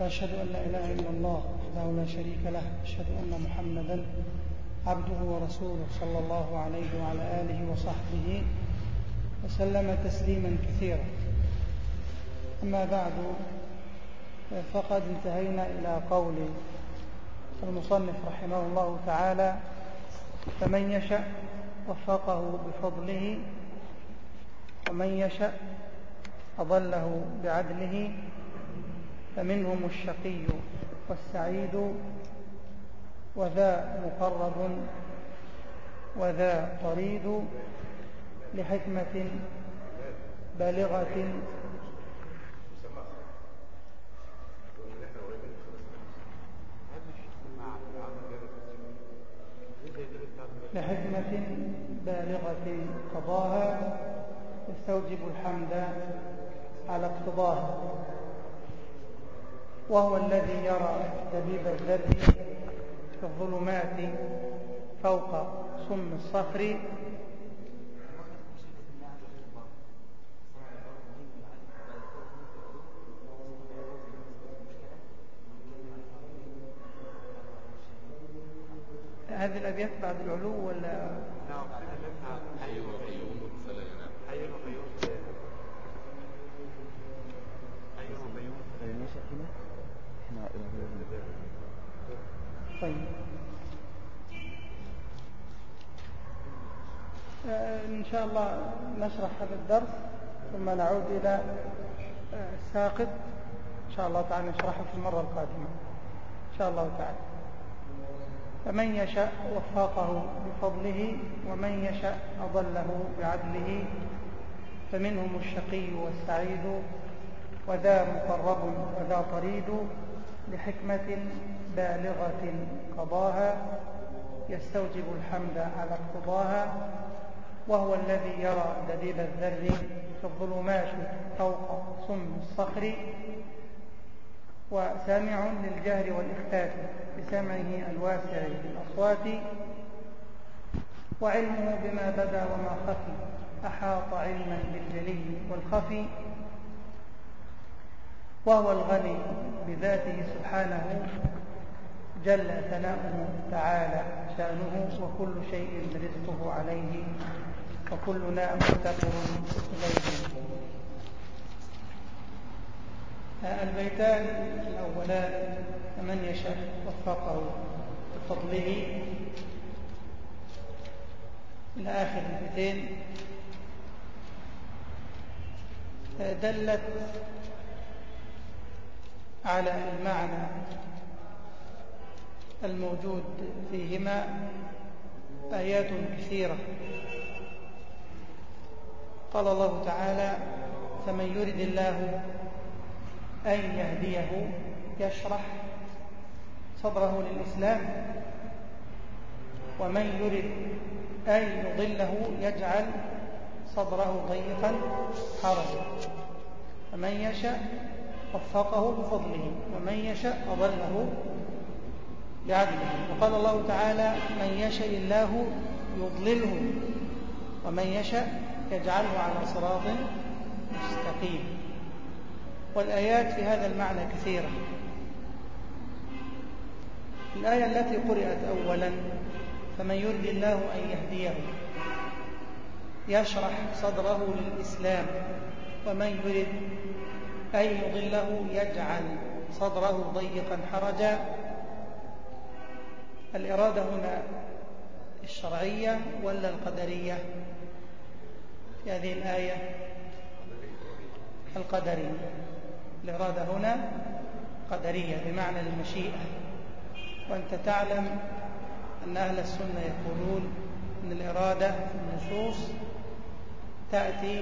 وأشهد أن لا إله إلا الله وحده لا شريك له أشهد أن محمدا عبده ورسوله صلى الله عليه وعلى آله وصحبه وسلم تسليما كثيرا. أما بعد فقد انتهينا إلى قول المصنف رحمه الله تعالى فمن يشأ وفقه بفضله ومن يشأ أضله بعدله فمنهم الشقي والسعيد وذا مقرب وذا طريد لحكمة بالغة. لحكمة بالغة. قضاها يستوجب الحمد على اقتضاها. وهو الذي يرى دبيب الذر في الظلمات فوق صم الصخر. هذه الأبيات بعد العلو ولا؟ نعم إن شاء الله نشرح هذا الدرس ثم نعود إلى آه، الساقط. إن شاء الله تعالى نشرحه في المرة القادمة. إن شاء الله تعالى. فمن يشاء وفقه بفضله ومن يشاء أضله بعدله فمنهم الشقي والسعيد وذا مقرب وذا طريد لحكمة بالغة قضاها يستوجب الحمد على اقتضاها وهو الذي يرى دبيب الذر في الظلمات فوق صم الصخر وسامع للجهر والإخفاء بسمعه الواسع بالأصوات وعلمه بما بدا وما خفي أحاط علما بالجلي والخفي وهو الغني بذاته سبحانه جل ثناؤه تعالى شأنه وكل شيء رزقه عليه وكلنا مفتقر إليه. البيتان الأولان فمن يشاء وفقه بفضله. إلى آخر البيتين. دلت على المعنى الموجود فيهما آيات كثيرة. قال الله تعالى فمن يرد الله أن يهديه يشرح صدره للإسلام ومن يرد أن يضله يجعل صدره ضيقا حرجا فمن يشاء وفقه بفضله ومن يشاء أضله بعدله وقال الله تعالى من يشاء الله يضلله ومن يشاء يجعله على صراط مستقيم. والآيات في هذا المعنى كثيرة. الآية التي قرأت أولا فمن يرد الله أن يهديه يشرح صدره للإسلام ومن يرد أن يضله يجعل صدره ضيقا حرجا. الإرادة هنا الشرعية ولا القدرية؟ في هذه الآية. القدرية. الإرادة هنا قدرية بمعنى المشيئة. وأنت تعلم أن أهل السنة يقولون أن الإرادة في النصوص تأتي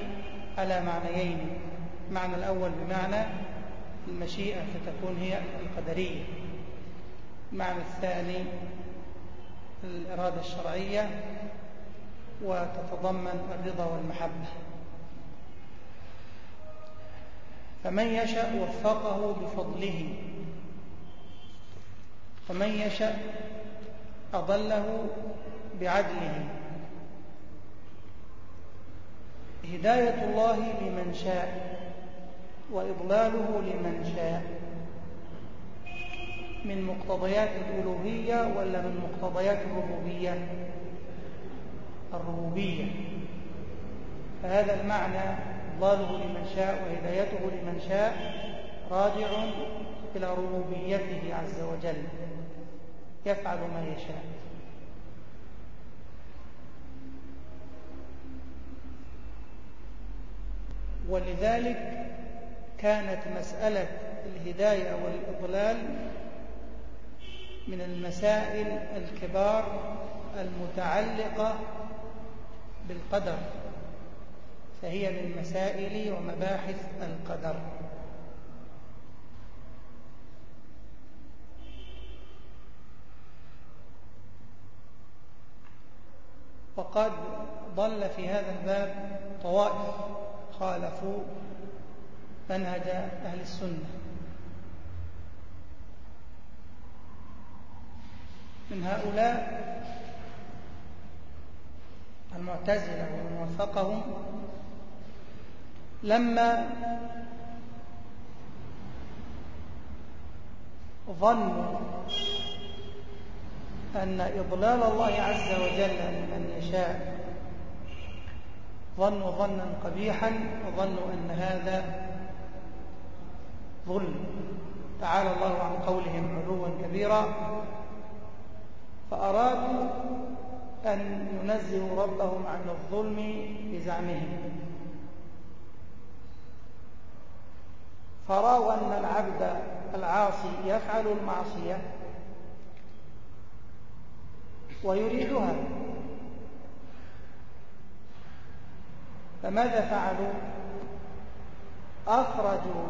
على معنيين. المعنى الأول بمعنى المشيئة فتكون هي القدرية. المعنى الثاني الإرادة الشرعية وتتضمن الرضا والمحبة. فمن يشاء وفقه بفضله. ومن يشاء أضله بعدله. هداية الله لمن شاء وإضلاله لمن شاء. من مقتضيات الألوهية ولا من مقتضيات الربوبية؟ الربوبية. فهذا المعنى ضلاله لمن شاء وهدايته لمن شاء راجع إلى ربوبيته عز وجل. يفعل ما يشاء. ولذلك كانت مسألة الهداية والإضلال من المسائل الكبار المتعلقة بالقدر فهي من مسائل ومباحث القدر. وقد ضل في هذا الباب طوائف خالفوا منهج أهل السنة. من هؤلاء المعتزلة ومن وفقهم لما ظنوا أن إضلال الله عز وجل لمن يشاء ظنوا ظنا قبيحا وظنوا أن هذا ظلم. تعالى الله عن قولهم علوا كبيرا. فأرادوا أن ينزهوا ربهم عن الظلم بزعمهم فرأوا أن العبد العاصي يفعل المعصية ويريدها. فماذا فعلوا؟ أخرجوا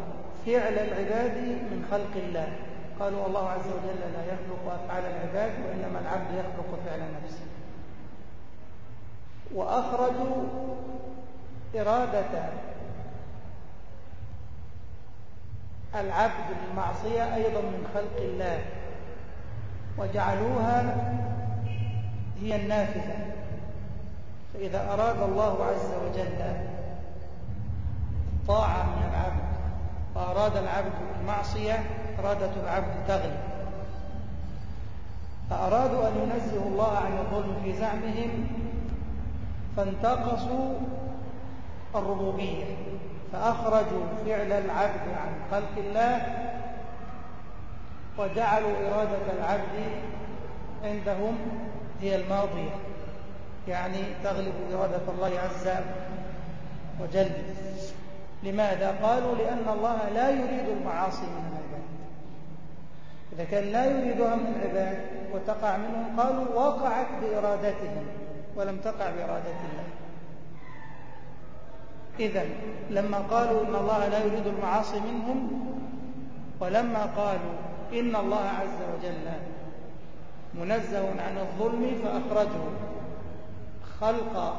فعل العباد من خلق الله. قالوا الله عز وجل لا يخلق أفعال العباد وإنما العبد يخلق فعل نفسه. وأخرجوا إرادة العبد المعصية أيضا من خلق الله وجعلوها هي النافذة. فإذا أراد الله عز وجل الطاعة من العبد وأراد العبد المعصية إرادة العبد تغلب. فأرادوا أن ينزهوا الله عن الظلم في زعمهم فانتقصوا الربوبية فأخرجوا فعل العبد عن خلق الله وجعلوا إرادة العبد عندهم هي الماضية. يعني تغلب إرادة الله عز وجل. لماذا؟ قالوا لأن الله لا يريد المعاصي من إذا كان لا يريدها من العباد وتقع منهم قالوا وقعت بإرادتهم ولم تقع بإرادة الله. إذا لما قالوا إن الله لا يريد المعاصي منهم ولما قالوا إن الله عز وجل منزه عن الظلم فأخرجوا خلق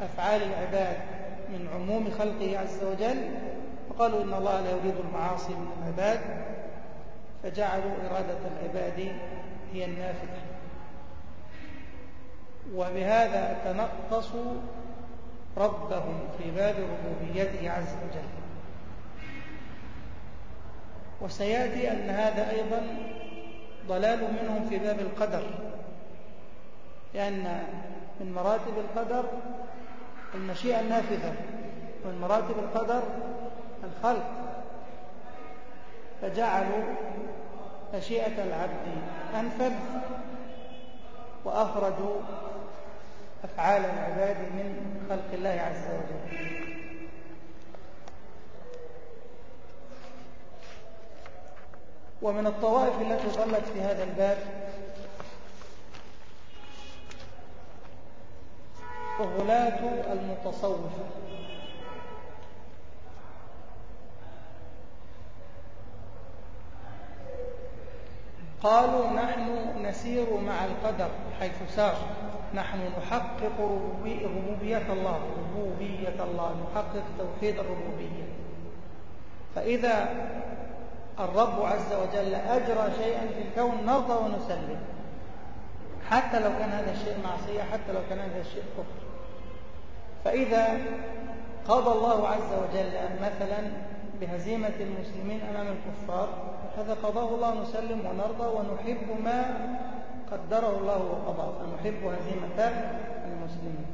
أفعال العباد من عموم خلقه عز وجل فقالوا إن الله لا يريد المعاصي من العباد فجعلوا إرادة العباد هي النافذة. وبهذا تنقصوا ربهم في باب ربوبيته عز وجل. وسيأتي أن هذا أيضا ضلال منهم في باب القدر. لأن من مراتب القدر المشيئة النافذة ومن مراتب القدر الخلق. فجعلوا مشيئه العبد انفذ واخرجوا أفعال العباد من خلق الله عز وجل. ومن الطوائف التي ظلت في هذا الباب غلاة المتصوفة قالوا نحن نسير مع القدر حيث سار. نحن نحقق ربوبية الله ربوبية الله نحقق توحيد الربوبية. فإذا الرب عز وجل أجرى شيئا في الكون نرضى ونسلم. حتى لو كان هذا الشيء معصية حتى لو كان هذا الشيء كفر. فإذا قضى الله عز وجل مثلا بهزيمة المسلمين أمام الكفار هذا قضاه الله نسلم ونرضى ونحب ما قدره الله وقضاه فنحب هزيمة المسلمين.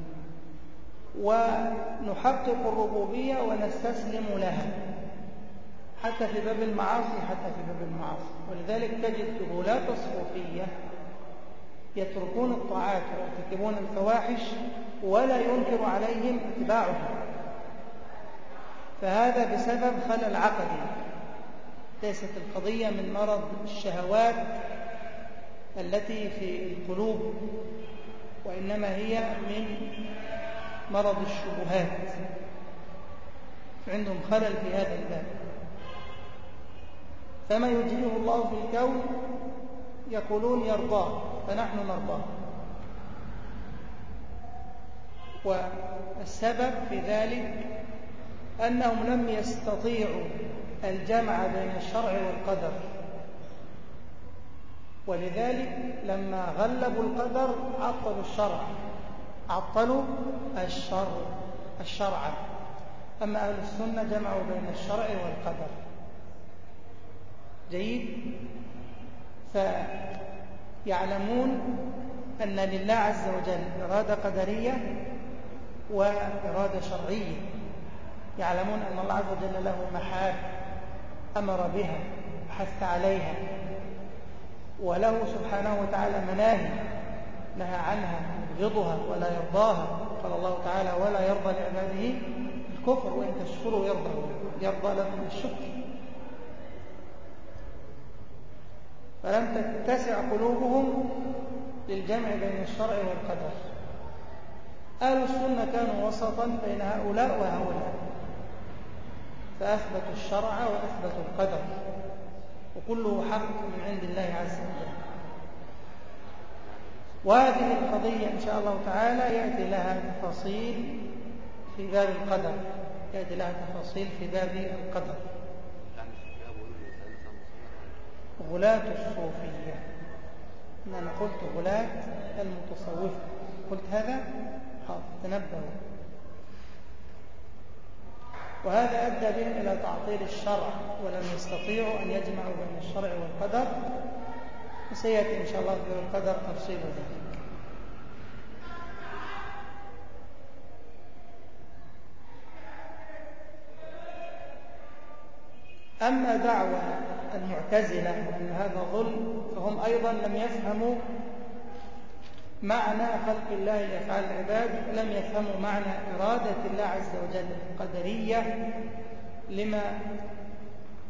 ونحقق الربوبية ونستسلم لها حتى في باب المعاصي حتى في باب المعاصي. ولذلك تجد غلاة الصوفية يتركون الطاعات ويرتكبون الفواحش ولا ينكر عليهم اتباعهم. فهذا بسبب خلل عقدي. ليست القضية من مرض الشهوات التي في القلوب وإنما هي من مرض الشبهات. عندهم خلل في هذا الباب. فما يجريه الله في الكون يقولون يرضاه فنحن نرضاه. والسبب في ذلك أنهم لم يستطيعوا الجمع بين الشرع والقدر. ولذلك لما غلبوا القدر عطلوا الشرع عطلوا الشرع الشرع. أما أهل السنة جمعوا بين الشرع والقدر. جيد؟ فيعلمون أن لله عز وجل إرادة قدرية وإرادة شرعية. يعلمون أن الله عز وجل له محاب أمر بها وحث عليها. وله سبحانه وتعالى مناهي نهى عنها يبغضها ولا يرضاها. قال الله تعالى ولا يرضى لعباده الكفر وإن تشكروا يرضى يرضى لكم الشكر فلم تتسع قلوبهم للجمع بين الشرع والقدر. أهل السنة كانوا وسطا بين هؤلاء وهؤلاء. فأثبتوا الشرع وأثبتوا القدر. وكله حق من عند الله عز وجل. وهذه القضية إن شاء الله تعالى يأتي لها تفاصيل في باب القدر. يأتي لها تفاصيل في باب القدر. غلاة الصوفية. أنا قلت غلاة المتصوفة. قلت هذا؟ حاضر تنبهوا. وهذا أدى بهم إلى تعطيل الشرع ولم يستطيعوا أن يجمعوا بين الشرع والقدر وسيأتي إن شاء الله في القدر تفصيل ذلك. أما دعوة المعتزلة أن هذا ظلم فهم أيضا لم يفهموا معنى خلق الله لأفعال العباد لم يفهموا معنى إرادة الله عز وجل القدرية لما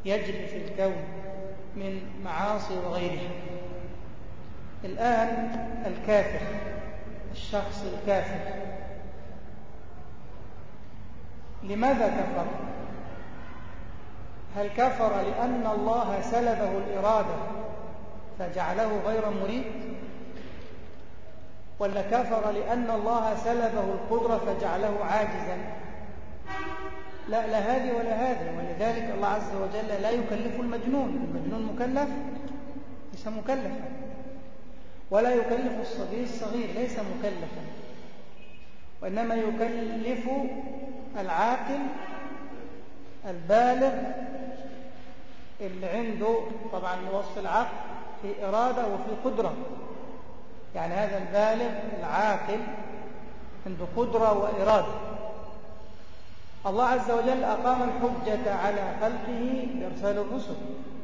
يجري في الكون من معاصي وغيرها. الآن الكافر الشخص الكافر. لماذا كفر؟ هل كفر لأن الله سلبه الإرادة فجعله غير مريد؟ ولا كفر لأن الله سلبه القدرة فجعله عاجزا. لا لا هذه ولا هذه ولذلك الله عز وجل لا يكلف المجنون. المجنون مكلف ليس مكلفا. ولا يكلف الصغير الصغير ليس مكلفا. وإنما يكلف العاقل البالغ اللي عنده طبعا وصف العقل في إرادة وفي قدرة. يعني هذا البالغ العاقل عنده قدرة وإرادة. الله عز وجل أقام الحجة على خلقه بإرسال الرسل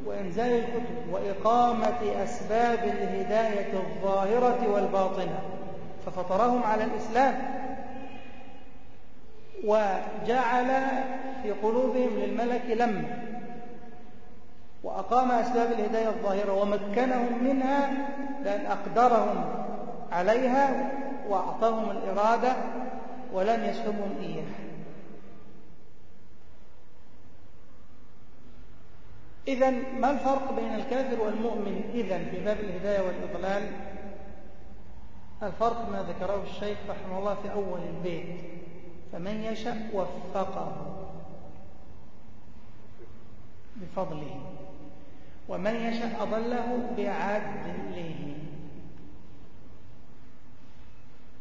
وإنزال الكتب وإقامة أسباب الهداية الظاهرة والباطنة ففطرهم على الإسلام. وجعل في قلوبهم للملك لمة وأقام أسباب الهداية الظاهرة ومكنهم منها لأن أقدرهم عليها وأعطاهم الإرادة ولم يسلبهم إياها. إذا ما الفرق بين الكافر والمؤمن إذا في باب الهداية والإضلال؟ الفرق ما ذكره الشيخ رحمه الله في أول البيت. فمن يشاء وفقه بفضله. ومن يشاء أضله بعدله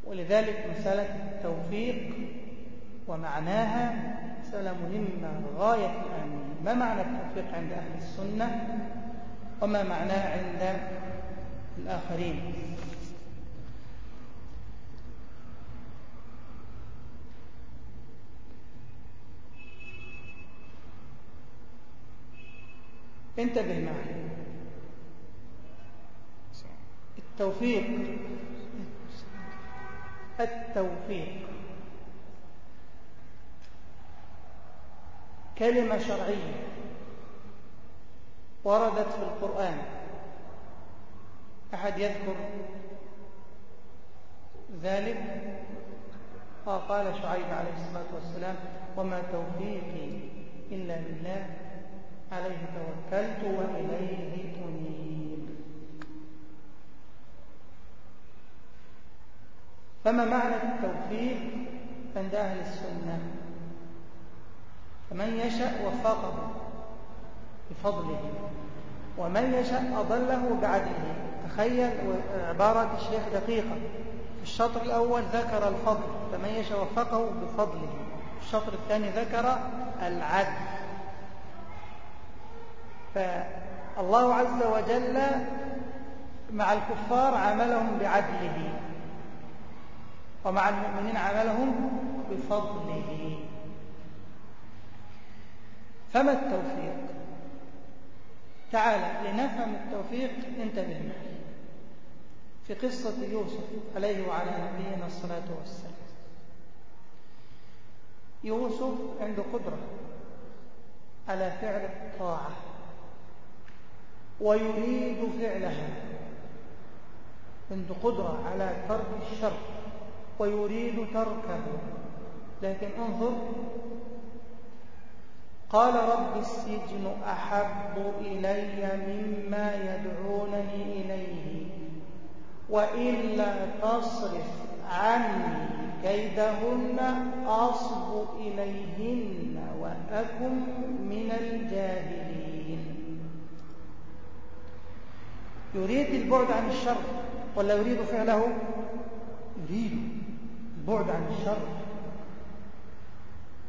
ولذلك مسألة التوفيق ومعناها مسألة مهمة غاية الأهمية ما معنى التوفيق عند أهل السنة وما معناه عند الآخرين؟ انتبه معي. التوفيق. التوفيق. كلمة شرعية وردت في القرآن. أحد يذكر ذلك؟ قال شعيب عليه الصلاة والسلام وما توفيقي إلا بالله عليه توكلت وإليه أنيب. فما معنى التوفيق عند أهل السنة؟ فمن يشاء وفقه بفضله ومن يشاء أضله بعدله. تخيل عبارة الشيخ دقيقة. في الشطر الأول ذكر الفضل فمن يشاء وفقه بفضله. الشطر الثاني ذكر العدل. فالله عز وجل مع الكفار عملهم بعدله ومع المؤمنين عملهم بفضله. فما التوفيق؟ تعال لنفهم التوفيق انتبه معي. في قصة يوسف عليه وعلى نبينا الصلاة والسلام. يوسف عنده قدرة على فعل الطاعة. ويريد فعلها. عنده قدرة على ترك الشر ويريد تركه. لكن انظر قال رب السجن أحب إلي مما يدعونني إليه وإلا تصرف عني كيدهن أصب إليهن وأكن من الجاهلين. يريد البعد عن الشر ولا يريد فعله؟ يريد البعد عن الشر.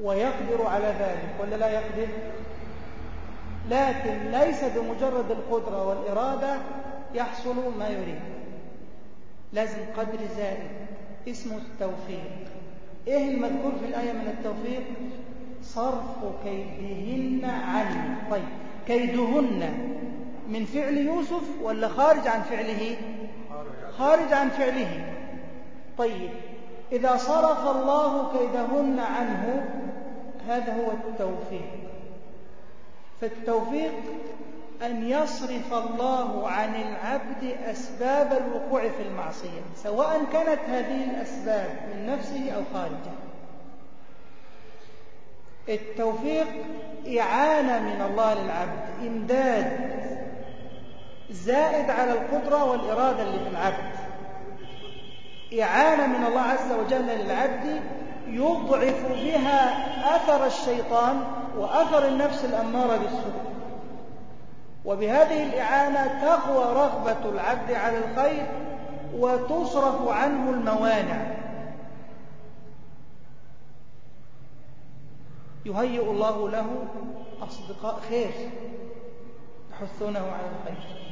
ويقدر على ذلك ولا لا يقدر؟ لكن ليس بمجرد القدرة والإرادة يحصل ما يريد. لازم قدر زائد اسمه التوفيق. إيه المذكور في الآية من التوفيق؟ صرف كيدهن عني. طيب كيدهن من فعل يوسف ولا خارج عن فعله؟ خارج عن فعله. طيب إذا صرف الله كيدهن عنه هذا هو التوفيق. فالتوفيق أن يصرف الله عن العبد أسباب الوقوع في المعصية سواء كانت هذه الأسباب من نفسه أو خارجه. التوفيق إعانة من الله للعبد إمداد. زائد على القدرة والإرادة اللي في العبد. إعانة من الله عز وجل للعبد يضعف بها أثر الشيطان وأثر النفس الأمارة بالسوء. وبهذه الإعانة تقوى رغبة العبد على الخير وتصرف عنه الموانع. يهيئ الله له أصدقاء خير يحثونه على الخير.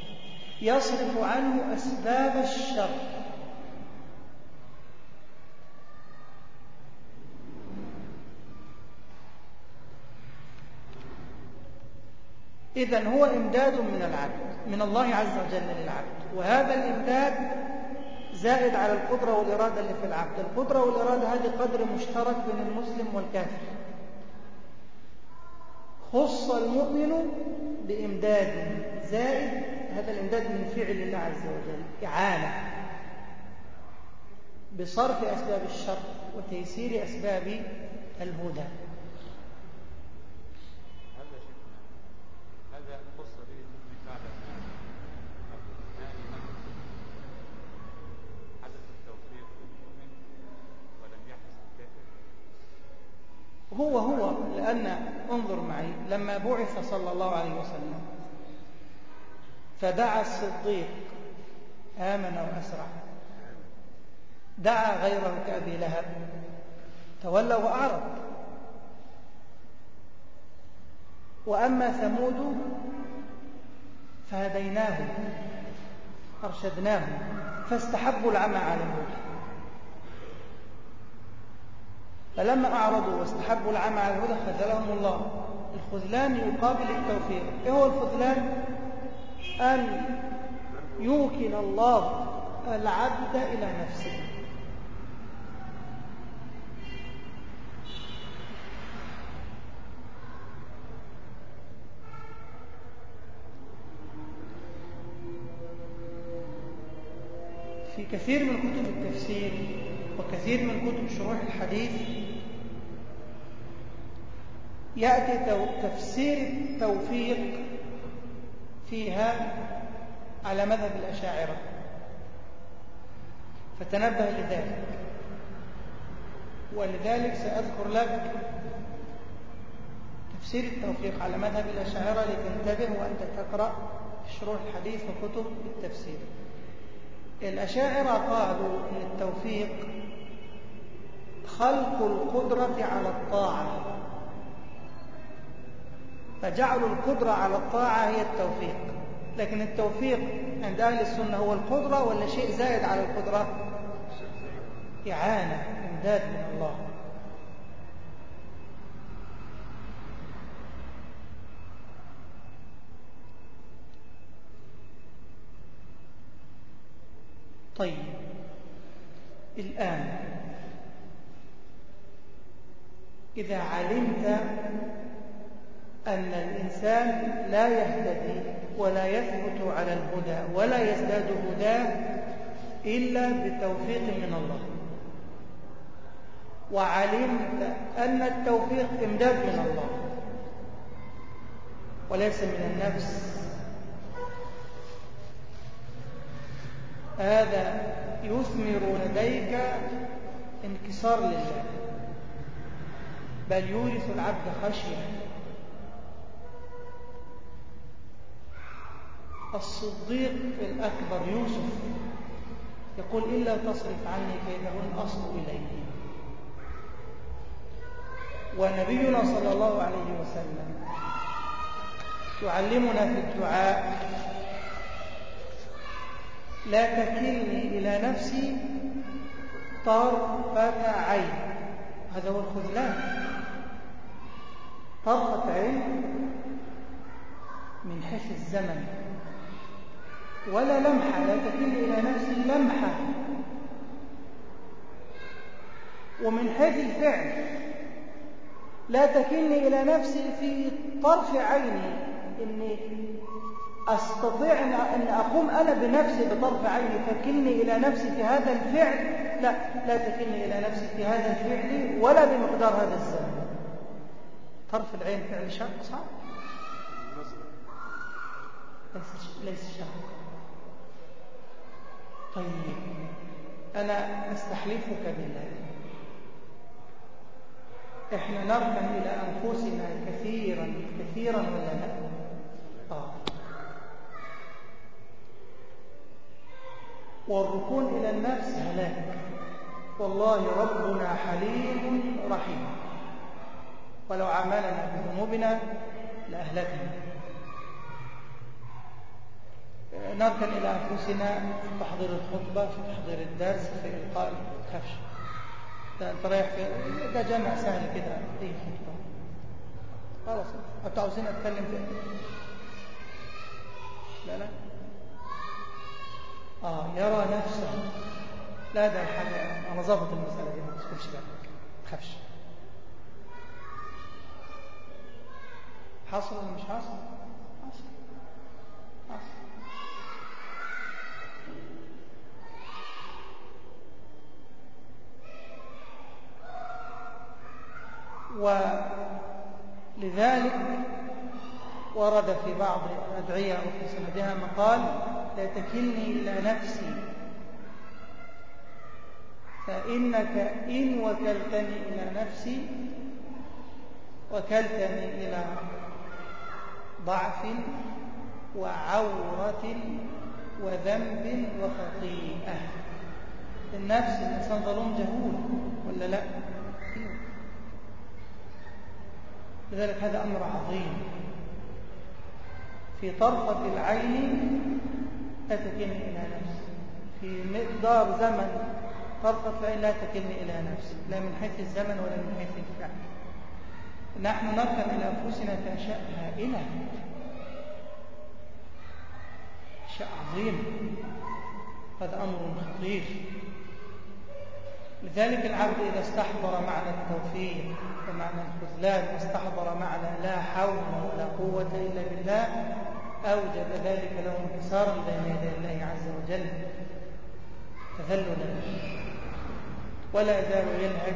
يصرف عنه أسباب الشر. إذا هو إمداد من العبد من الله عز وجل للعبد. وهذا الإمداد زائد على القدرة والإرادة اللي في العبد. القدرة والإرادة هذه قدر مشترك بين المسلم والكافر. خص المؤمن بإمداد زائد هذا الإمداد من فعل الله عز وجل إعانة. بصرف أسباب الشر وتيسير أسباب الهدى. هو هو لأن انظر معي لما بعث صلى الله عليه وسلم فدعا الصديق آمن وأسرع. دعا غيره كأبي لهب. تولى وأعرض. وأما ثمود فهديناهم أرشدناهم فاستحبوا العمى على الهدى فلما أعرضوا واستحبوا العمى على الهدى خذلهم الله. الخذلان يقابل التوفيق. إيه هو الخذلان؟ أن يوكل الله العبد إلى نفسه. في كثير من كتب التفسير وكثير من كتب شروح الحديث يأتي تفسير التوفيق فيها على مذهب الأشاعرة. فتنبه لذلك. ولذلك سأذكر لك تفسير التوفيق على مذهب الأشاعرة لتنتبه وأنت تقرأ شروح الحديث وكتب التفسير. الأشاعرة قالوا أن التوفيق خلق القدرة على الطاعة. فجعلوا القدرة على الطاعة هي التوفيق. لكن التوفيق عند أهل السنة هو القدرة ولا شيء زائد على القدرة؟ إعانة إمداد من الله. طيب الآن إذا علمت أن الإنسان لا يهتدي ولا يثبت على الهدى ولا يزداد هداه إلا بتوفيق من الله. وعلمت أن التوفيق إمداد من الله وليس من النفس. هذا يثمر لديك انكسار لله. بل يورث العبد خشية. الصديق الأكبر يوسف. يقول إلا تصرف عني كيدهن أصل إليه ونبينا صلى الله عليه وسلم يعلمنا في الدعاء لا تكلني إلى نفسي طرفة عين. هذا هو الخذلان. طرفة عين من حيث الزمن. ولا لمحة لا تكلني إلى نفسي لمحة. ومن حيث الفعل لا تكلني إلى نفسي في طرف عيني إني أستطيع أن أقوم أنا بنفسي بطرف عيني تكلني إلى نفسي في هذا الفعل. لا لا تكلني إلى نفسي في هذا الفعل ولا بمقدار هذا الزمن. طرف العين فعل شاق صعب ليس شاق. طيب أنا أستحلفك بالله. إحنا نركن إلى أنفسنا كثيرا كثيرا ولا لا؟ آه. والركون إلى النفس هلاك. والله ربنا حليم رحيم. ولو عملنا بذنوبنا لأهلكنا. نركن إلى أنفسنا في تحضير الخطبة في تحضير الدرس في إلقاء الخفش ده أنت رايح ده جمع سهل كده أي خطبة. خلاص. أنتوا عاوزين أتكلم في لا لا. آه يرى نفسه. لا ده حاجة أنا ظابط المسألة دي ما تدخلش بالك ما تخافش حصل ولا مش؟ حصل؟ ولذلك ورد في بعض الأدعية أو في سندها مقال لا تكلني إلى نفسي فإنك إن وكلتني إلى نفسي وكلتني إلى ضعف وعورة وذنب وخطيئة. النفس الإنسان ظلوم جهول ولا لا؟ لذلك هذا أمر عظيم. في طرفة العين لا تكلني إلى نفسي. في مقدار زمن طرفة العين لا تكلني إلى نفسي. لا من حيث الزمن ولا من حيث الفعل. نحن نركن إلى أنفسنا أشياء هائلة. أشياء عظيمة هذا أمر خطير. لذلك العبد إذا استحضر معنى التوفيق ومعنى الخذلان واستحضر معنى لا حول ولا قوة إلا بالله أوجب ذلك له انكسارا بين يدي الله عز وجل. تذللا ولا يزال يلهج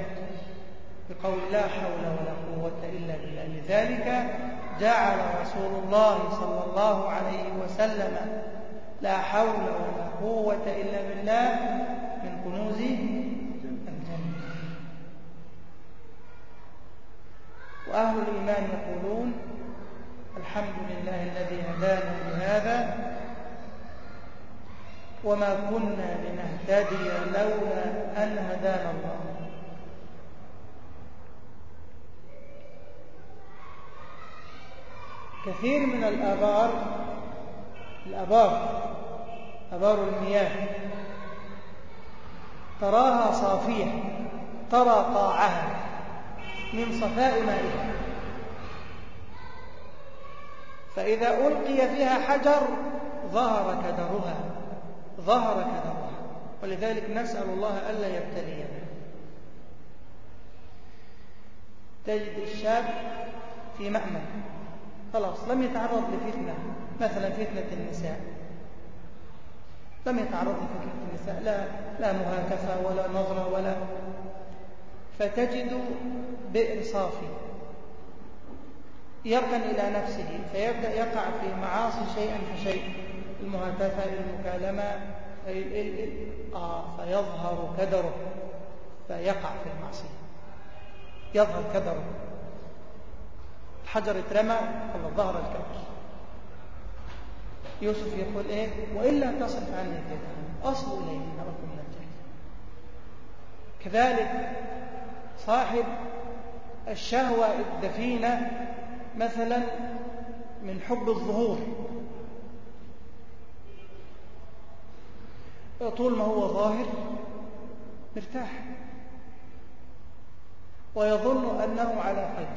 بقول لا حول ولا قوة إلا بالله. لذلك جعل رسول الله صلى الله عليه وسلم لا حول ولا قوة إلا بالله من كنوز الجنة وأهل الإيمان يقولون الحمد لله الذي هدانا لهذا وما كنا لنهتدي لولا أن هدانا الله. كثير من الآبار الآبار آبار المياه تراها صافية ترى قاعها من صفاء مائها. فإذا ألقي فيها حجر ظهر كدرها ظهر كدرها. ولذلك نسأل الله ألا يبتلينا. تجد الشاب في مأمن. خلاص لم يتعرض لفتنة مثلا فتنة النساء. لم يتعرض لفتنة النساء. لا لا مهاكفة ولا نظرة ولا فتجد بئر صافي يركن إلى نفسه فيبدأ يقع في معاصي شيئا فشيئا المهاتفة المكالمة آه فيظهر كدره فيقع في المعصية. يظهر كدره. الحجر اترمى الله ظهر الكدر يوسف يقول إيه؟ وإلا تصرف عني كده اليهن وكن من الجاهلين كذلك صاحب الشهوة الدفينة مثلا من حب الظهور. طول ما هو ظاهر مرتاح. ويظن أنه على خير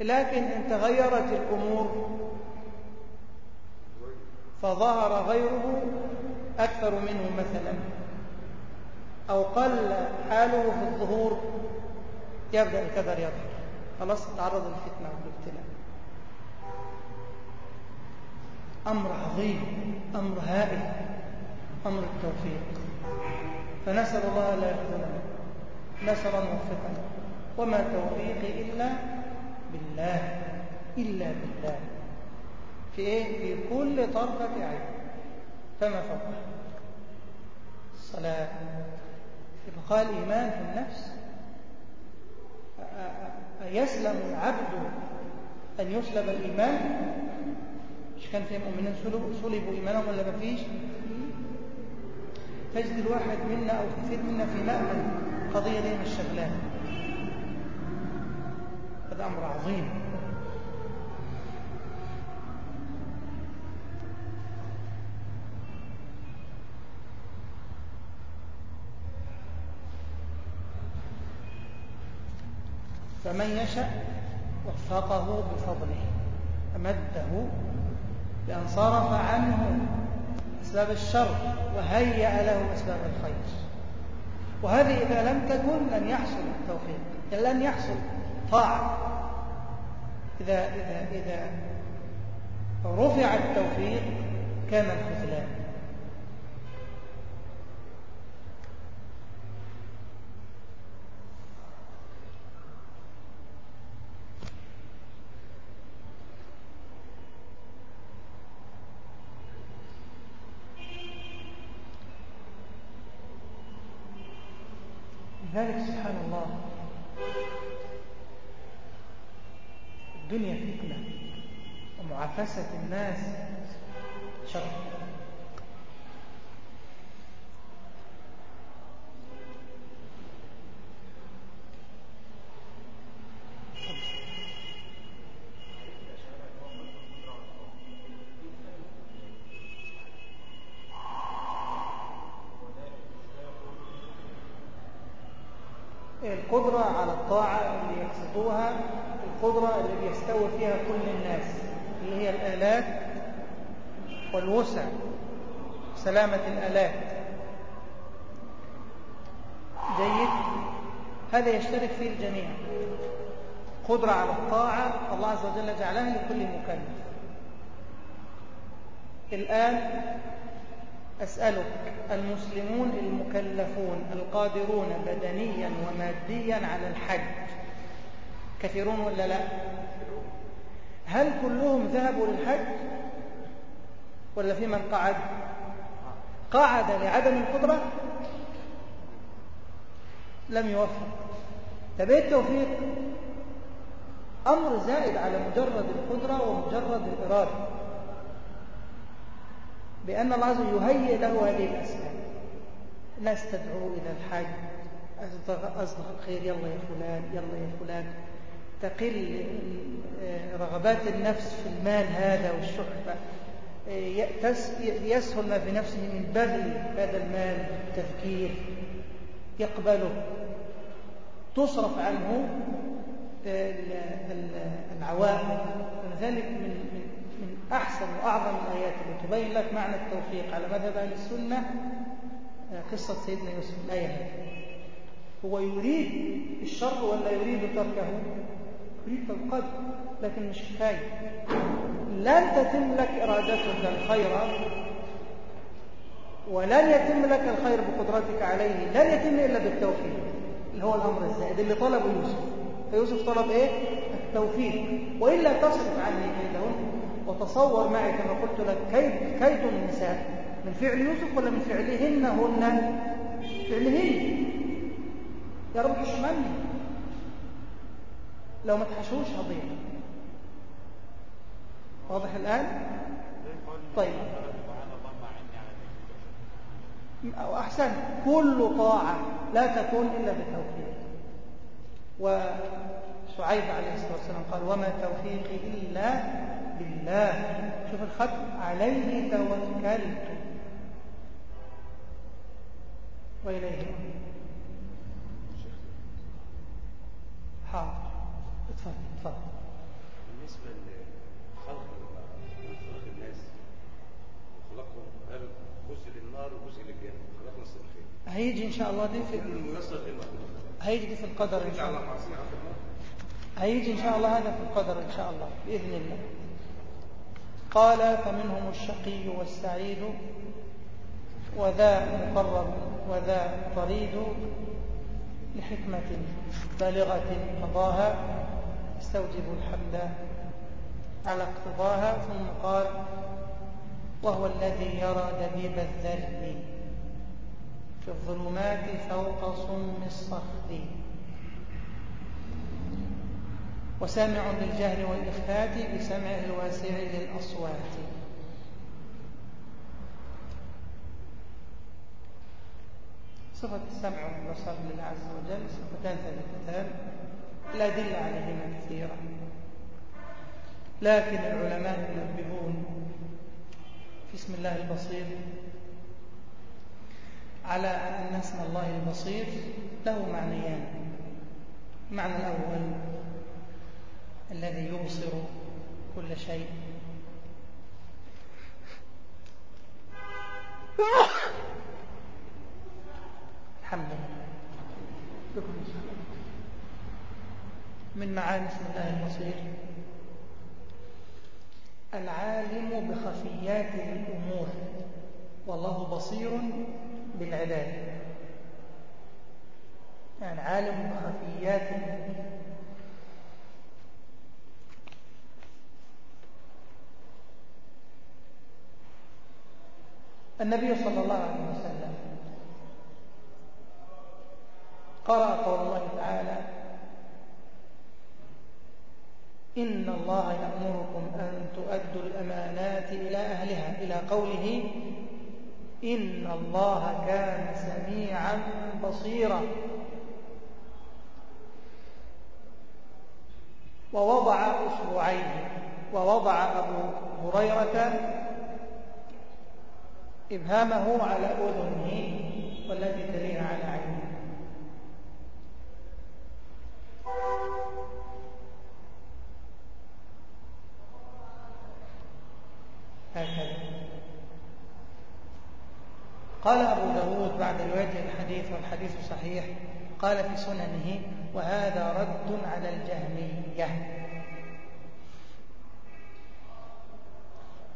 لكن إن تغيرت الأمور فظهر غيره أكثر منه مثلا. أو قل حاله في الظهور يبدأ الكدر يظهر خلاص تعرض للفتنة والابتلاء. أمر عظيم أمر هائل أمر التوفيق. فنسأل الله لا يخذلنا نسال الله موفقنا وما توفيقي إلا بالله إلا بالله. في إيه؟ في كل طرفة عين. فما فوقها؟ الصلاة. ابقاء الإيمان في النفس. أيسلم العبد أن يسلب الإيمان؟ مش كان في مؤمنين سلبوا إيمانهم ولا ما فيش؟ تجد الواحد منا أو كثير منا في مأمن قضية دي مش شغلان. هذا أمر عظيم. فمن يشأ وفقه بفضله أمده بأن صرف عنه أسباب الشر وهيأ له أسباب الخير. وهذه إذا لم تكن لن يحصل التوفيق لن يحصل طاعة. إذا إذا إذا رفع التوفيق كان الخذلان. لذلك سبحان الله. الدنيا فتنة ومعافسة الناس شر القدرة على الطاعة اللي يقصدوها القدرة اللي بيستوي فيها كل الناس اللي هي الآلات والوسع سلامة الآلات. جيد؟ هذا يشترك فيه الجميع. قدرة على الطاعة الله عز وجل جعلها لكل مكلف. الآن أسألك المسلمون المكلفون القادرون بدنيا وماديا على الحج كثيرون ولا لا؟ هل كلهم ذهبوا للحج؟ ولا في من قعد؟ قعد لعدم القدرة؟ لم يوفق. طب إيه التوفيق؟ أمر زائد على مجرد القدرة ومجرد الإرادة. بأن الله عز وجل يهيئ له هذه الأسباب. ناس تدعو إلى الحج. أصدق الخير. يلا يا فلان يلا يا فلان. تقل رغبات النفس في المال هذا والشحفه يسهل ما في نفسه من بذل هذا المال التفكير يقبله. تصرف عنه العوائق. ولذلك من من أحسن وأعظم الآيات التي تبين لك معنى التوفيق على مذهب أهل السنة قصة سيدنا يوسف. الايه هو يريد الشر ولا يريد تركه؟ يريد القدر لكن مش كفاية. لن تتم لك إرادتك الخير ولن يتم لك الخير بقدرتك عليه لن يتم إلا بالتوفيق. اللي هو الأمر الزائد اللي طلبه يوسف. فيوسف طلب إيه؟ التوفيق. والا تصرف عني كيدهن وتصور معي كما قلت لك كيد كيد النساء؟ من فعل يوسف ولا من فعلهن هن؟ فعلهن. يا رب اشملني لو ما تحشوش هضيع واضح الآن؟ طيب. أو أحسن. كل طاعة لا تكون إلا بالتوفيق. وشعيب عليه الصلاة والسلام قال وما توفيقي إلا بالله. شوف الختم عليه توكلت. وإليه. حاضر. اتفضل اتفضل. بالنسبة لخلق خلق الناس وخلقهم هل جزء للنار وجزء للجنة؟ خلقنا الصدقين. هيجي إن شاء الله دي في الميسر هيجي دي في القدر إن شاء الله. هيجي إن شاء الله هذا في القدر إن شاء الله بإذن الله. قال فمنهم الشقي والسعيد وذا مقرب وذا طريد لحكمة بالغة قضاها. استوجب الحمد على اقتضاها ثم قال وهو الذي يرى دبيب الذر في الظلمات فوق صم الصخر وسامع للجهل والإخفات بسمعه الواسع للأصوات. صفة السمع والبصر لله عز وجل صفتان ثابتتان الأدلة عليهما كثيرة لكن العلماء ينبهون في اسم الله البصير على أن اسم الله البصير له معنيان. المعنى الأول الذي يبصر كل شيء. الحمد لله بكم إن شاء الله من معاني اسم الله البصير. العالم بخفيات الأمور والله بصير بالعباد. يعني عالم بخفيات الأمور. النبي صلى الله عليه وسلم قرأ قول الله تعالى إن الله يأمركم أن تؤدوا الأمانات إلى أهلها إلى قوله إن الله كان سميعا بصيرا. ووضع أسبوعيه ووضع أبو هريرة إبهامه على أذنه والتي تليها على هكذا. قال أبو داود بعد الواجه الحديث والحديث صحيح قال في سننه وهذا رد على الجهمية.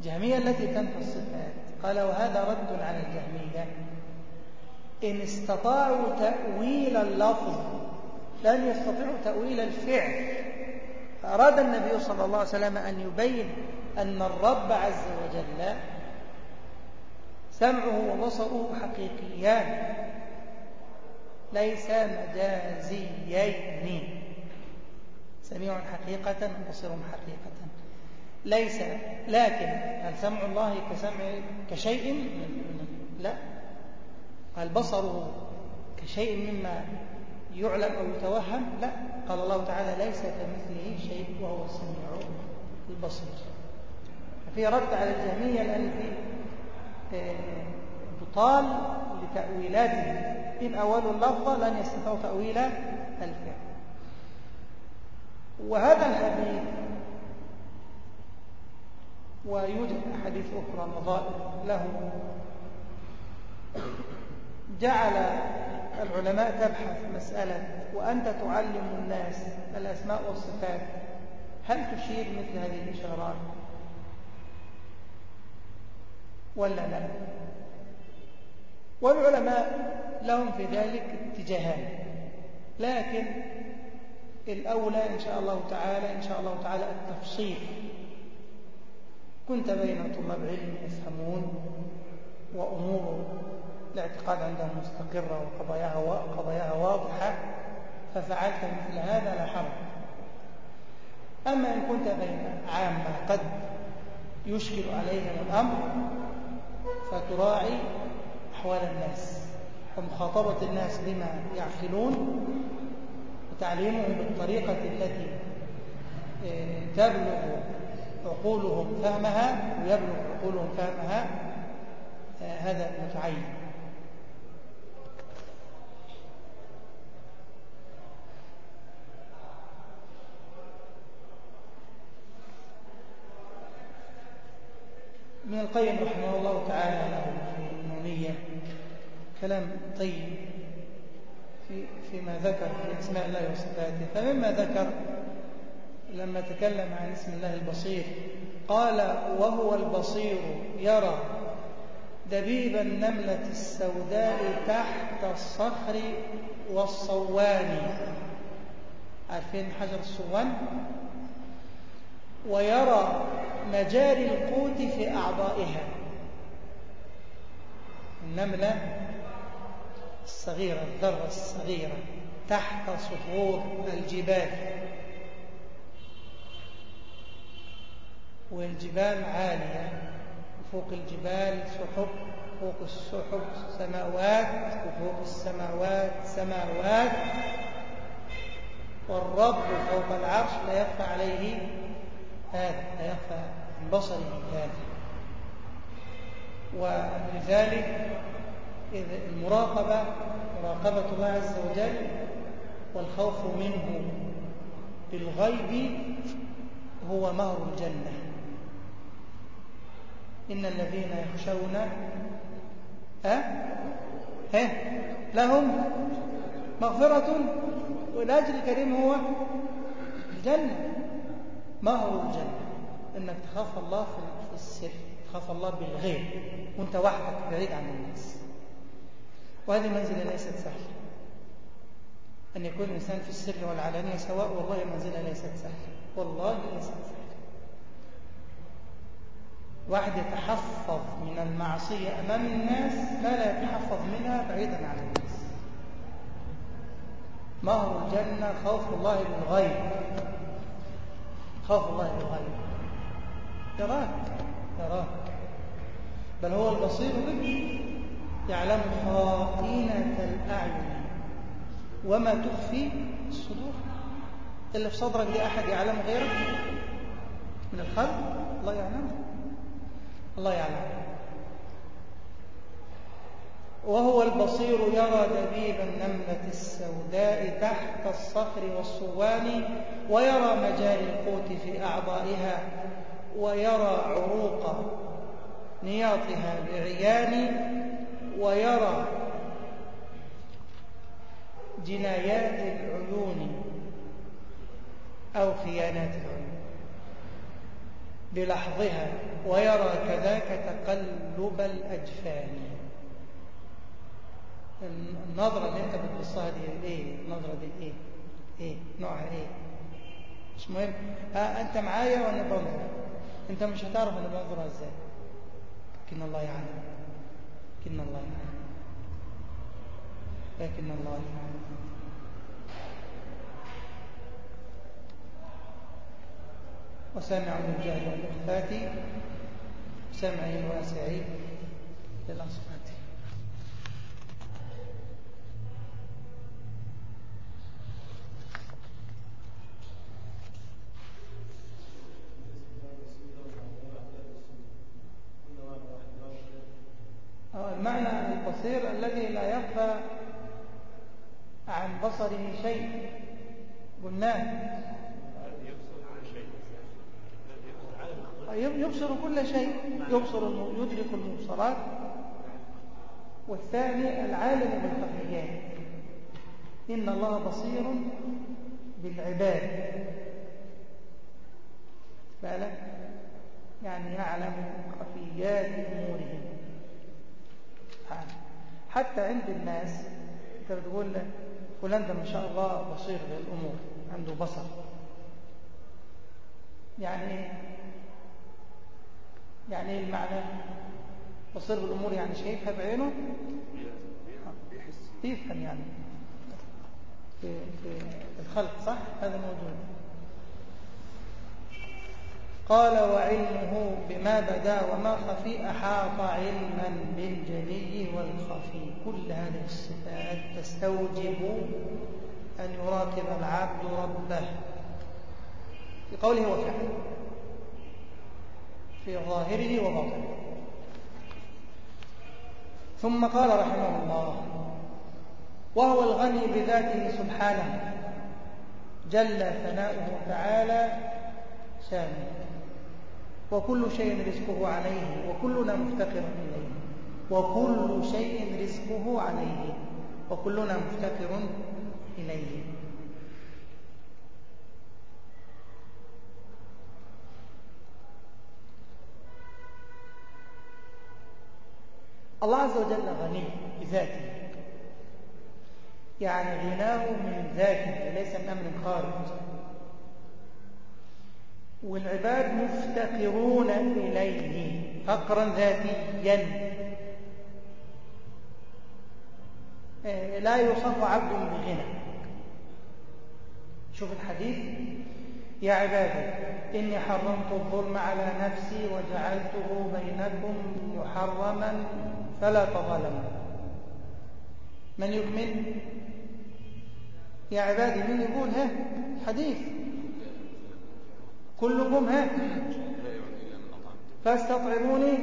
الجهمية التي تنفى الصفات. قال وهذا رد على الجهمية. إن استطاعوا تأويل اللفظ لن يستطيعوا تأويل الفعل. فأراد النبي صلى الله عليه وسلم أن يبين أن الرب عز وجل سمعه وبصره حقيقيان ليس مجازيين. سميع حقيقة وبصر حقيقة. ليس لكن هل سمع الله كسمع كشيء لا. هل بصره كشيء مما يعلم أو يتوهم؟ لا. قال الله تعالى ليس كمثله شيء وهو السميع البصير. في رد على الجهمية لأن في آه، بطال لتأويلاته. إن أولوا اللفظ لن يستطيعوا تأويل الفعل. وهذا الحديث ويوجد أحاديث أخرى نظائر له. جعل العلماء تبحث مسألة وأنت تعلم الناس الأسماء والصفات. هل تشير مثل هذه الإشارات؟ ولا لا؟ والعلماء لهم في ذلك اتجاهان. لكن الأولى إن شاء الله تعالى إن شاء الله تعالى التفصيل. كنت بين طلاب علم يفهمون وأمور الاعتقاد عندهم مستقرة وقضاياها قضاياها واضحة ففعلت مثل هذا لا حرج. أما إن كنت بين عامة قد يشكل عليهم الأمر فتراعي أحوال الناس ومخاطبة الناس بما يعقلون وتعليمهم بالطريقة التي آه، تبلغ عقولهم فهمها ويبلغ عقولهم فهمها آه، هذا متعين. ابن القيم رحمه الله تعالى له في النونية. كلام طيب في فيما ذكر في أسماء الله وصفاته. فمما ذكر لما تكلم عن اسم الله البصير قال وهو البصير يرى دبيب النملة السوداء تحت الصخر والصوان عارفين حجر الصوان؟ ويرى مجاري القوت في أعضائها. النملة الصغيرة الذرة الصغيرة تحت صخور الجبال. والجبال عالية وفوق الجبال سحب فوق السحب سماوات وفوق السماوات سماوات. والرب فوق العرش لا يخفى عليه هذا لا يخفى عن بصره هذا ولذلك إذ المراقبة مراقبة الله عز وجل والخوف منه بالغيب هو مهر الجنة. إن الذين يخشون ها؟ ها؟ لهم مغفرة والأجر الكريم هو الجنة. مهر الجنة؟ إنك تخاف الله في السر تخاف الله بالغيب. وأنت وحدك بعيد عن الناس. وهذه منزلة ليست سهلة. أن يكون الإنسان في السر والعلانية سواء والله منزلة ليست سهلة. والله ليست سهلة. واحد يتحفظ من المعصية أمام الناس ما لا يتحفظ منها بعيدا عن الناس. مهر الجنة؟ خوف الله بالغيب خوف الله بالغيب يراك يراك بل هو البصير بك يعلم خائنة الأعين. وما تخفي الصدور. اللي في صدرك دي أحد يعلم غيرك؟ من الخلق؟ الله يعلمه. الله يعلم وهو البصير يرى دبيب النملة السوداء تحت الصخر والصوان ويرى مجاري القوت في أعضائها ويرى عروق نياطها بعيان ويرى جنايات العيون أو خيانات العيون بلحظها ويرى كذاك تقلب الأجفان. النظرة اللي أنت بتبصها دي إيه؟ النظرة دي إيه؟ إيه؟ نوعها إيه؟ مش مهم. ها أنت معايا وأنا بنظر. أنت مش هتعرف أنا بنظر إزاي. لكن الله يعلم. لكن الله يعلم. لكن الله يعلم. وسامع للجهل والإخفات سمع واسع للأصفات المعنى البصير الذي لا يخفى عن بصره شيء قلناه. يبصر كل شيء يبصر يدرك المبصرات. والثاني العالم بالخفيات إن الله بصير بالعباد. بالك؟ يعني يعلم خفيات أمورهم. حتى عند الناس انت بتقول فلان ده ما شاء الله بصير بالامور عنده بصر. يعني إيه يعني إيه المعنى بصير بالامور يعني شايفها بعينه؟ يفهم يعني. في في الخلق صح؟ هذا موجود قال وعلمه بما بدا وما خفي أحاط علما بالجلي والخفي. كل هذه الصفات تستوجب أن يراقب العبد ربه. في قوله وفعله في ظاهره وباطنه. ثم قال رحمه الله وهو الغني بذاته سبحانه جل ثناؤه تعالى شانه وكل شيء رزقه عليه وكلنا مفتقر إليه. وكل شيء رزقه عليه وكلنا مفتقر إليه. الله عز وجل غني بذاته. يعني غناه من ذاته ليس من أمر خارج. والعباد مفتقرون إليه فقرا ذاتيا. لا يوصف عبد بغنى. شوف الحديث. يا عبادي إني حرمت الظلم على نفسي وجعلته بينكم محرما فلا تظالموا من يكمل يا عبادي من يقول ها حديث. كلكم ها فاستطعموني.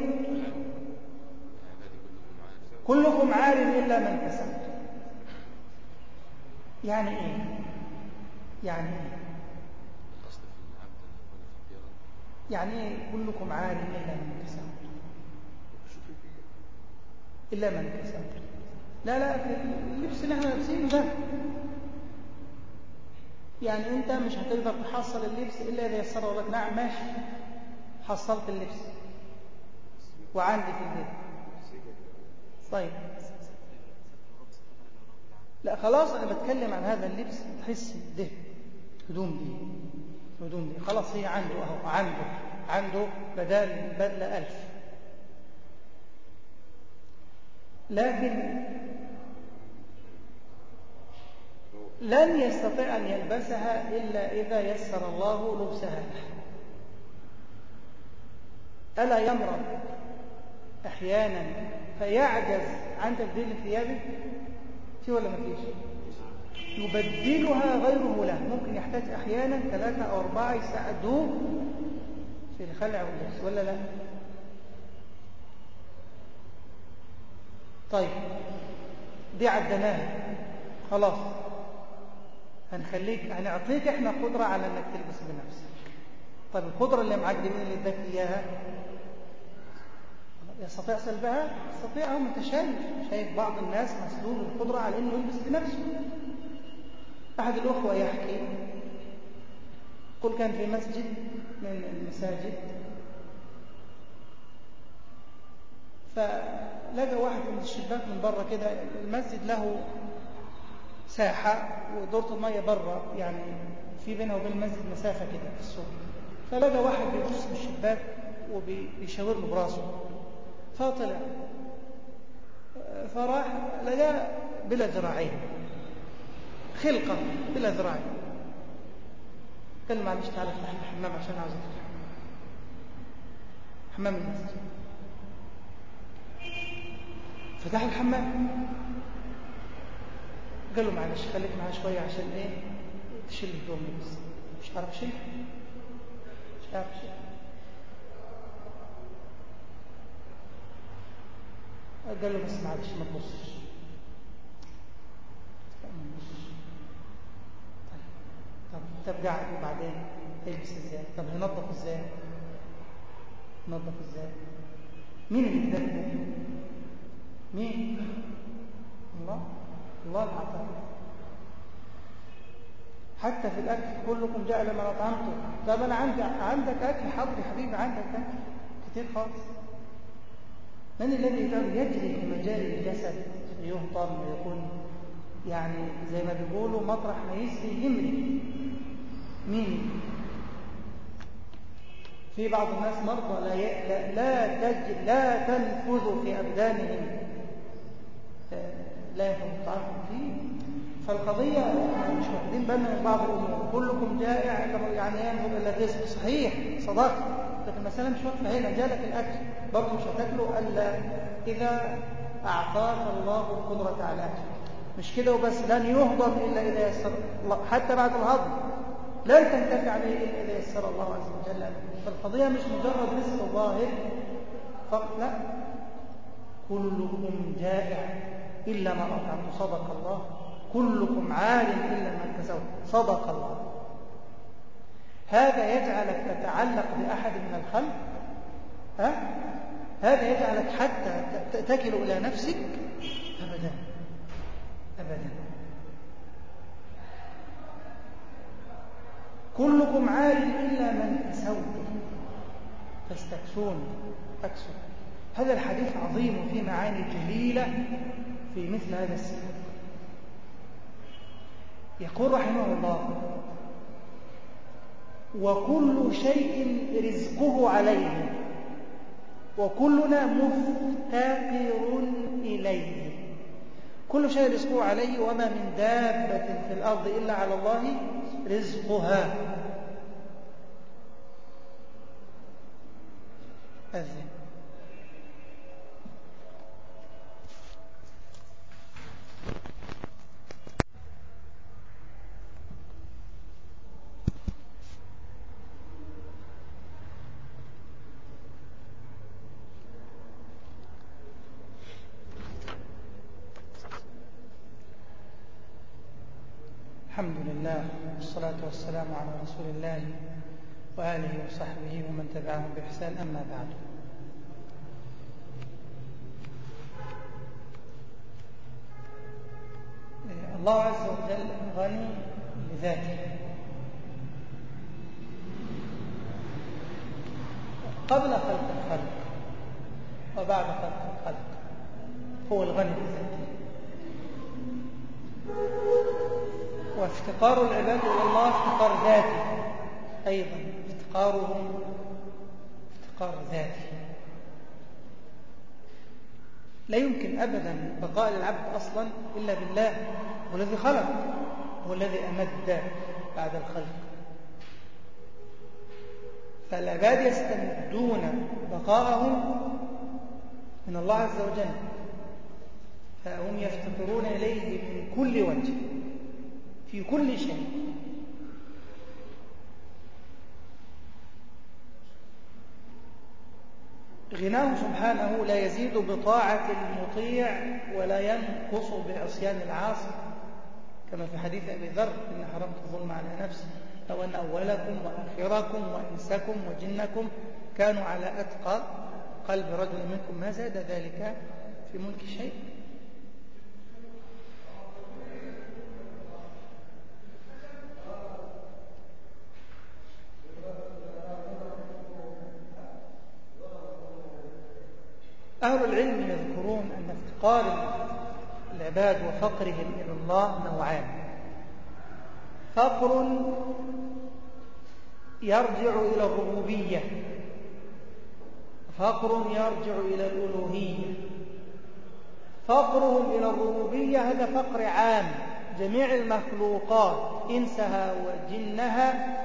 كلكم عار إلا من كسبت يعني إيه؟ يعني إيه؟ يعني إيه؟ كلكم عار إلا من كسبت إلا من كسبت لا لا اللبس اللي إحنا لابسينه ده. يعني انت مش هتقدر تحصل اللبس إلا إذا يسره لك. نعم ماشي. حصلت اللبس. وعندي في البيت. طيب. لا خلاص أنا بتكلم عن هذا اللبس. تحس ده هدوم دي. هدوم دي. خلاص هي عنده أهو. عنده. عنده بدال البدله ألف. لكن لن يستطيع أن يلبسها إلا إذا يسر الله لبسها. ألا يمرض أحيانا فيعجز عن تبديل ثيابه في ولا ما فيش يبدلها غيره له ممكن يحتاج أحيانا ثلاثة أو أربعة يساعدوه في الخلع واللبس ولا لا؟ طيب دي عدناها. خلاص. هنخليك هنعطيك إحنا قدرة على إنك تلبس بنفسك. طيب القدرة اللي معاك دي مين اللي اداك إياها؟ يستطيع سلبها؟ يستطيع هم انت شايف بعض الناس مسلوب القدرة على إنه يلبس بنفسه. أحد الأخوة يحكي قل كان في مسجد من المساجد. فلقى واحد من الشباك من بره كده المسجد له ساحة ودورة المية بره يعني في بينها وبين المسجد مسافة كده في السوق فلقى واحد بيبص من الشباك وبيشاور له براسه. فطلع. فراح لقاه بلا ذراعين. خلقة بلا ذراعين. قال معلش تعالى افتح الحمام عشان عاوز افتح حمام المسجد. فتح الحمام. قال له معلش خليك معاه شوية عشان إيه؟ تشيل هدومي بس مش عارف شيء؟ مش عارف شيء؟ قال له بس معلش ما تبصش. ما تبصش. طيب طب قاعد وبعدين هيلبس إزاي؟ طب هينظف إزاي؟ نظف إزاي؟ مين اللي اداك مين؟ الله. الله العطاء حتى في الأكل كلكم جاء لما اطعمته طب أنا عندي عندك أكل حاضر يا حبيبي عندك أكل. كتير خالص. من الذي يجري في مجال الجسد يهضم ويكون يعني زي ما بيقولوا مطرح ما يسري يمري. مين؟ في بعض الناس مرضى لا ي... لا لا, تجد لا تنفذ في أبدانهم. لا يفهم التعرف فيه. فالقضية مش واخدين بالنا من بعض الأمور. كلكم جائع يعني ينظر إلى الرزق. صحيح صدق لكن المسألة مش واقفة هنا جالك الأكل. برضه مش هتاكله إلا إذا أعطاك الله القدرة على الأكل مش كده وبس. لن يهضم إلا إذا يسر الله. حتى بعد الهضم. لن تنتفع عليه إلا إذا يسر الله عز وجل. فالقضية مش مجرد رزق ظاهر فقط لا. كلكم جائع. إلا ما أطعمت صدق الله. كلكم عار إلا من كسوت صدق الله. هذا يجعلك تتعلق بأحد من الخلق. ها؟ هذا يجعلك حتى تتكل إلى نفسك. أبدا. أبدا. كلكم عار إلا من كسوته فاستكسون. أكسوا هذا الحديث عظيم وفيه معاني جليلة في مثل هذا السياق. يقول رحمه الله وكل شيء رزقه عليه وكلنا مفتقر إليه. كل شيء رزقه عليه وما من دابة في الأرض إلا على الله رزقها. أذن. الحمد لله والصلاة والسلام على رسول الله وآله وصحبه ومن تبعهم بإحسان أما بعد. الله عز وجل غني لذاته. قبل خلق الخلق وبعد خلق الخلق هو الغني لذاته. وافتقار العباد إلى الله افتقار ذاتي. أيضا افتقارهم افتقار ذاتي. لا يمكن أبدا بقاء العبد أصلا إلا بالله هو الذي خلق هو الذي أمد بعد الخلق. فالعباد يستمدون بقاءهم من الله عز وجل فهم يفتقرون إليه من كل وجه. في كل شيء. غناه سبحانه لا يزيد بطاعة المطيع ولا ينقص بعصيان العاصي. كما في حديث أبي ذر إن حرمت الظلم على نفسي لو أن أولكم وآخركم وإنسكم وجنكم كانوا على أتقى قلب رجل منكم. ما زاد ذلك في ملك شيء؟ أهل العلم يذكرون أن افتقار العباد وفقرهم إلى الله نوعان. فقر يرجع إلى الربوبية فقر يرجع إلى الألوهية. فقرهم إلى الربوبية هذا فقر عام جميع المخلوقات إنسها وجنها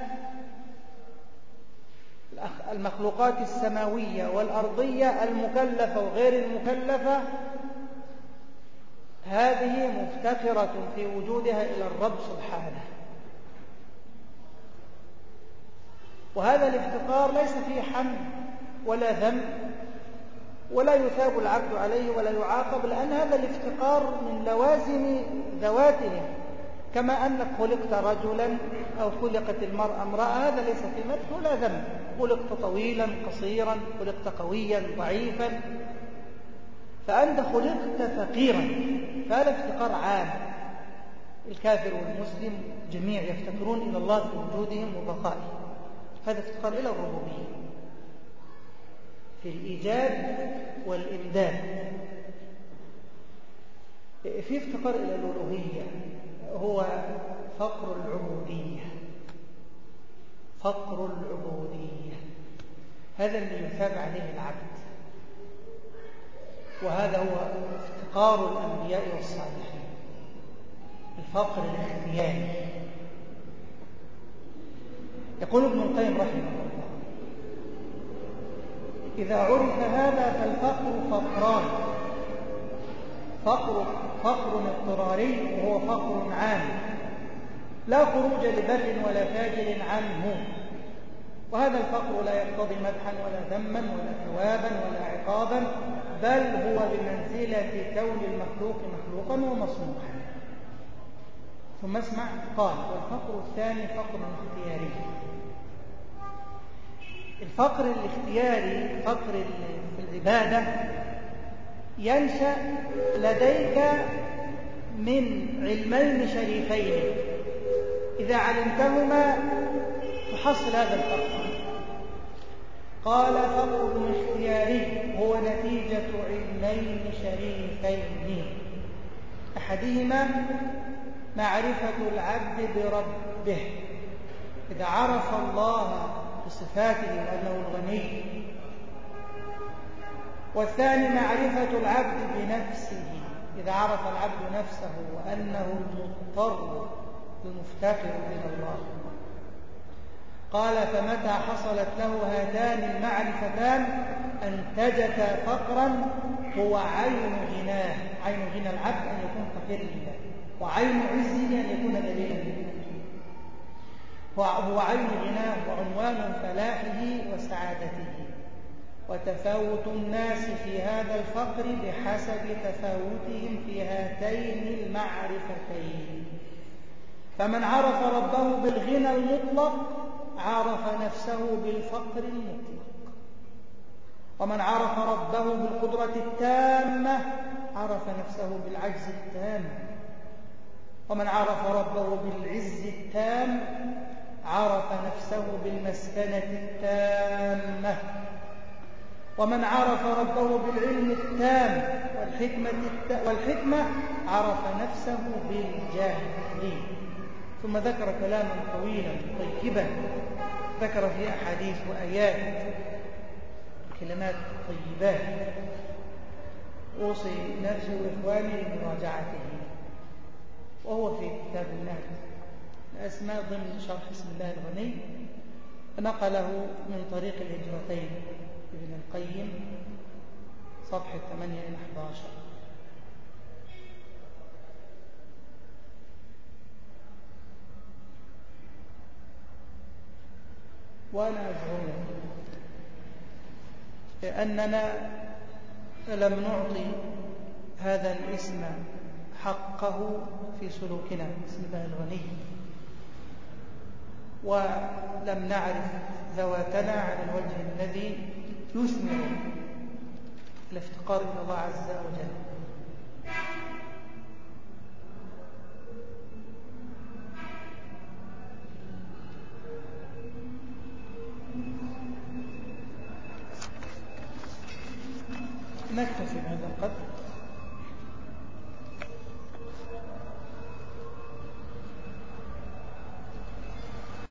المخلوقات السماوية والأرضية المكلفة وغير المكلفة هذه مفتقرة في وجودها إلى الرب سبحانه. وهذا الافتقار ليس فيه حمد ولا ذم ولا يثاب العبد عليه ولا يعاقب لأن هذا الافتقار من لوازم ذواتهم كما أنك خلقت رجلا أو خلقت المرأة امرأة هذا ليس في مدح ولا ذم خلقت طويلا قصيرا خلقت قويا ضعيفا. فأنت خلقت فقيرا. فهذا افتقار عام. الكافر والمسلم جميع يفتقرون إلى الله في وجودهم وبقائهم. هذا افتقار إلى الربوبية. في الإيجاد والإمداد. في افتقار إلى الألوهية. هو فقر العبودية. فقر العبودية. هذا اللي يثاب عليه العبد. وهذا هو افتقار الأنبياء والصالحين. الفقر الاختياري. يقول ابن القيم رحمه الله إذا عرف هذا فالفقر فقران. فقر فقر اضطراري وهو فقر عام. لا خروج لبر ولا فاجر عنه. وهذا الفقر لا يقتضي مدحا ولا ذما ولا ثوابا ولا عقابا بل هو بمنزلة كون المخلوق مخلوقا ومصنوعا. ثم اسمع قال والفقر الثاني فقر اختياري. الفقر الاختياري فقر في العبادة ينشأ لديك من علمين شريفين. إذا علمتهما تحصل هذا الفقر قال فقر اختياري هو نتيجة علمين شريفين. أحدهما معرفة العبد بربه. إذا عرف الله بصفاته وأنه الغني والثاني معرفة العبد بنفسه إذا عرف العبد نفسه وأنه المضطر المفتقر إلى الله. قال فمتى حصلت له هاتان المعرفتان أنتجتا فقرا هو عين غناه عين غنى العبد أن يكون فقيرا لله وعين عزه أن يكون دليلا لله هو عين غناه وعنوان فلاحه وسعادته. وتفاوت الناس في هذا الفقر بحسب تفاوتهم في هاتين المعرفتين. فمن عرف ربه بالغنى المطلق عرف نفسه بالفقر المطلق. ومن عرف ربه بالقدرة التامة عرف نفسه بالعجز التام. ومن عرف ربه بالعز التام عرف نفسه بالمسكنة التامة. ومن عرف ربه بالعلم التام والحكمة, الت... والحكمة عرف نفسه بالجهل. ثم ذكر كلاما طويلا طيبا. ذكر فيه أحاديث وآيات. كلمات طيبات. أوصي نفسي وإخواني بمراجعته وهو في كتاب الله. الأسماء ضمن شرح اسم الله الغني. نقله من طريق الهجرتين. ابن القيم صفحة 8 إلى 11 وأنا أزعم لأننا لم نعطي هذا الاسم حقه في سلوكنا الله الغني. ولم نعرف ذواتنا على الوجه الذي يثمر الافتقار إلى الله عز وجل. نكتفي